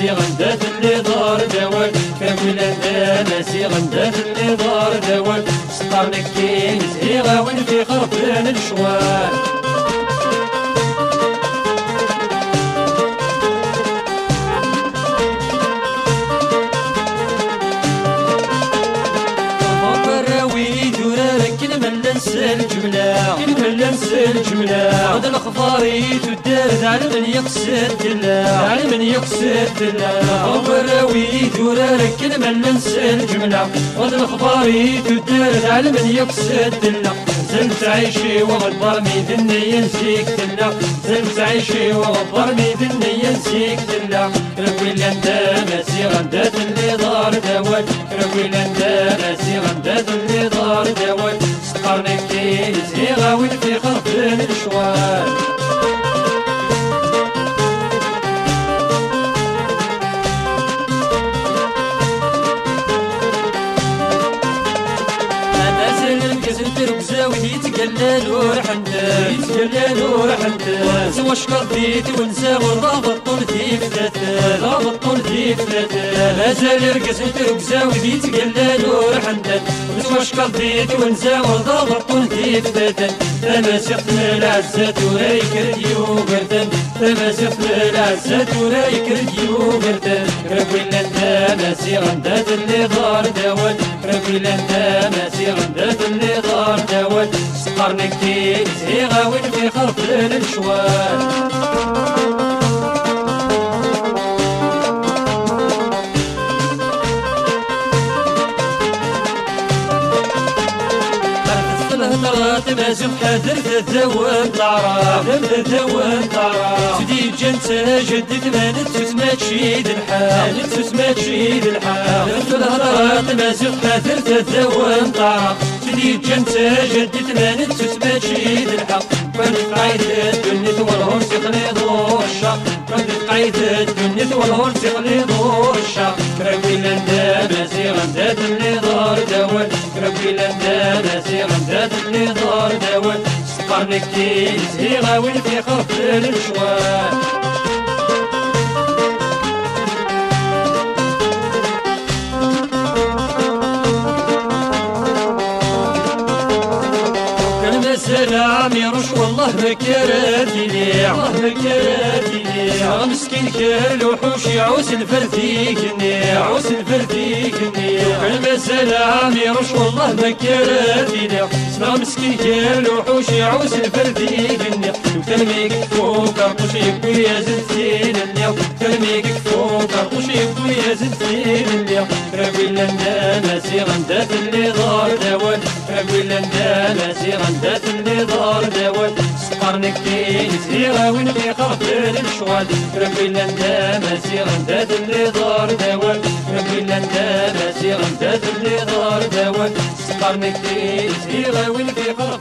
دوال كاكل لندا ماسي غندا اللي دار دوال كاكل لندا ماسي غندا اللي دار دوال سطر نكين زهيغا وين في خرفان الشوال. ننسى الجملة هذا الخفاري تدار على من يقصد الله على من يقصد الله وراوي دورارك كلمة ننسى الجملة هذا الخفاري تدار على من يقصد الله زلت عيشي وغدر ميدني ينسيك تلا زلت عيشي وغدر ميدني ينسيك تلا ربي لندا ماسي غندات اللي دار يتقلل ورحمته يتقلل ورحمته سوى شقضيت ونسى بطل في فتاته لا بطل في فتاته مازال يرقص وترقصا ويتقلل ورحمته سوى شقضيت ونسى والله بطل في فتاته تماسك العزة ورايك رديو قردن تماسك العزة ورايك رديو قردن ربي لنا ماسي غندات اللي ربي لنا ماسي غندات اللي دار دوال سقرنك تيز هي غاوين في خرف الشوال الهضرات مازم حاضر تدوم طعرا تدوم طعرا سدي جنت جدد ما نتسوس ما تشيد الحال. نتسوس ما تشيد الحال. الهضرات مازم حاضر تدوم طعرا سدي جنت جدد ما نتسوس ما تشيد الحال. كنت قايد الدنيا والهور سيقلي دور الشاق. كنت قايد الدنيا والهور سيقلي دور الشاق. كربي لندا مازي غندات اللي دار دوال كربي لندا مازي غندات اللي دار دوال سقرنك تيز هي غاوي في خرف الشوال سلام يرش والله بكراتي لي الله بكراتي لي مسكين كل وحوش يعوس الفرثيك عوس الفرثيك كلمة سلام يرش والله بكراتي لي مسكين كل وحوش يعوس الفرثيك تلميك فوق قرطوش يبكي يا زنتين اليوم تلميك فوق قرطوش يبكي يا زنتين اليوم سقرنك كين زيغا وين في خرط الشوال ربي لنا ناسي غندات اللي دار دوال ربي لنا ناسي غندات اللي دار دوال سقرنك كين زيغا وين في خرط الشوال ربي لنا